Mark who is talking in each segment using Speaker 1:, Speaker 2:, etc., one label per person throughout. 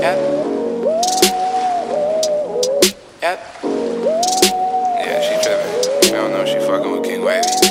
Speaker 1: Yep. Yep. Yeah, she tripping. I don't know, she fucking with King Wavy.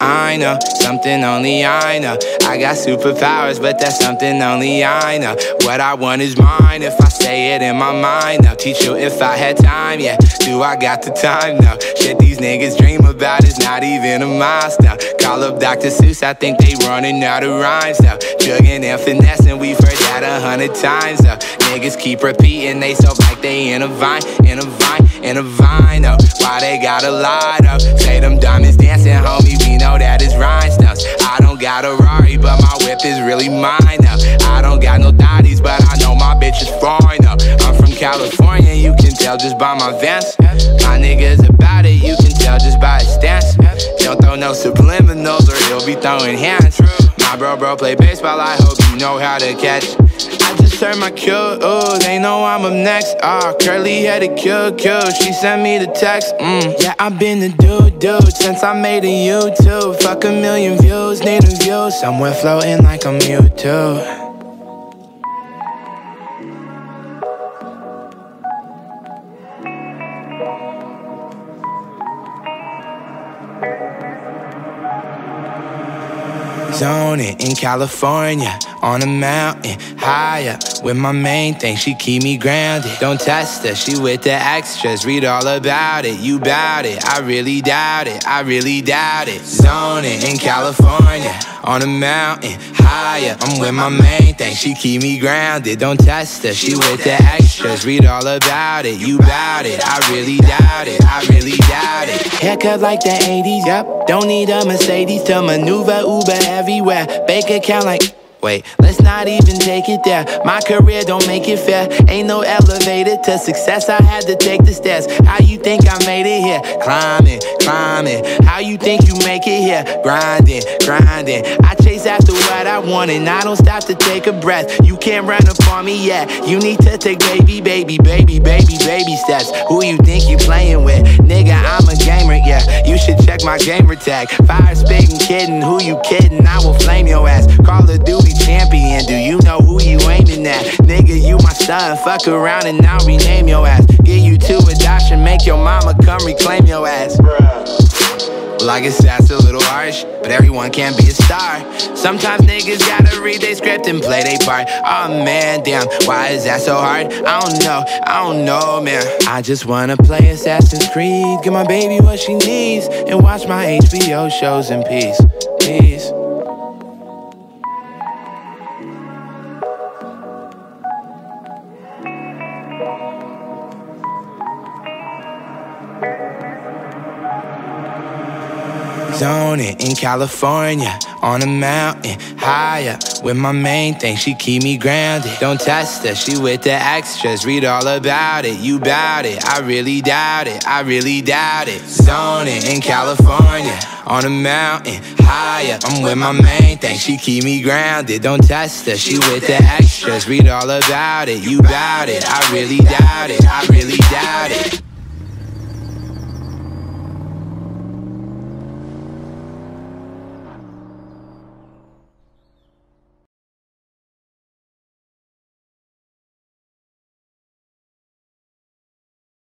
Speaker 1: I know something only I know. I got superpowers, but that's something only I know. What I want is mine if I say it in my mind. Now teach you if I had time, yeah. Do I got the time? No. Shit, these niggas dream about is not even a milestone. Call up Dr. Seuss, I think they running out of rhymes now. Jugging and finessing, we've heard that a hundred times now. Niggas keep repeating, they so like they in a vine, in a vine, in a vine. Oh, why they gotta lie though? Say them diamonds dancing, homie, we know that it's rhinestones. I don't got a Rari, but my whip is really mine. I don't got no daddies, but I know my bitch is foreign now. I'm from California, you can tell just by my Vans. My niggas about it, you can tell just by his stance. Don't throw no subliminals or he'll be throwing hands. My bro, bro, play baseball, I hope you know how to catch. Heard my cue, ooh, they know I'm up next. Ah, curly headed kill, kill. She sent me the text, mm. Yeah, I've been the dude, dude, since I made a YouTube. Fuck a million views, need a view. Somewhere floating like you too. Zoning in California, on a mountain, high up with my main thing. She keep me grounded. Don't test her, she with the extras. Read all about it, you bout it. I really doubt it, I really doubt it. Zoning in California, on a mountain, high up. I'm with my main thing. She keep me grounded. Don't test her, she with the extras. Read all about it, you bout it. I really doubt it, I really doubt it. Haircut like the 80s, yep. Don't need a Mercedes to maneuver Uber everywhere. Bank account like. Wait, let's not even take it there. My career don't make it fair. Ain't no elevator to success. I had to take the stairs. How you think I made it here? Climbing, climbing. How you think you make it here? Grinding, grinding. I chase after I want and I don't stop to take a breath. You can't run up on me yet. You need to take baby, baby, baby, baby, baby steps. Who you think you playing with? Nigga, I'm a gamer, yeah. You should check my gamer tag. Fire spitting, kidding. Who you kidding? I will flame your ass. Call of Duty champion. Do you know who you aiming at? Nigga, you my son. Fuck around and I'll rename your ass. Get you to adoption, make your mama come reclaim your ass. Well, I guess that's a little harsh, but everyone can't be a star. Sometimes niggas gotta read their script and play their part. Oh man, damn, why is that so hard? I don't know, I don't know, man. I just wanna play Assassin's Creed, give my baby what she needs, and watch my HBO shows in peace. Peace. Zoning in California, on a mountain, high up with my main thing. She keep me grounded. Don't test her, she with the extras. Read all about it, you bout it. I really doubt it, I really doubt it. Zoning in California, on a mountain, high up. I'm with my main thing. She keep me grounded. Don't test her, she with the extras. Read all about it, you bout it. I really doubt it, I really doubt it.